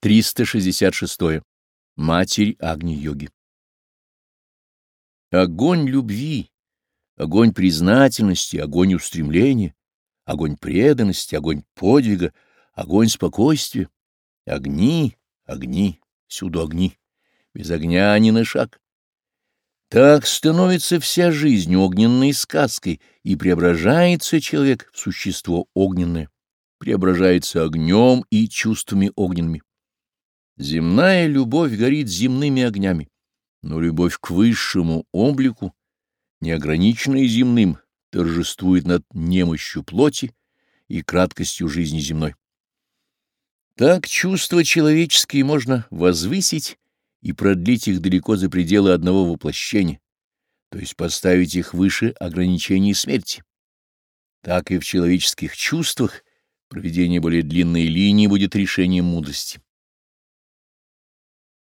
366. Матерь Агни-йоги. Огонь любви, огонь признательности, огонь устремления, огонь преданности, огонь подвига, огонь спокойствия. Огни, огни, всюду огни. Без огня ни на шаг. Так становится вся жизнь огненной сказкой, и преображается человек в существо огненное, преображается огнем и чувствами огненными. Земная любовь горит земными огнями, но любовь к высшему облику, неограниченной земным, торжествует над немощью плоти и краткостью жизни земной. Так чувства человеческие можно возвысить и продлить их далеко за пределы одного воплощения, то есть поставить их выше ограничений смерти. Так и в человеческих чувствах проведение более длинной линии будет решением мудрости.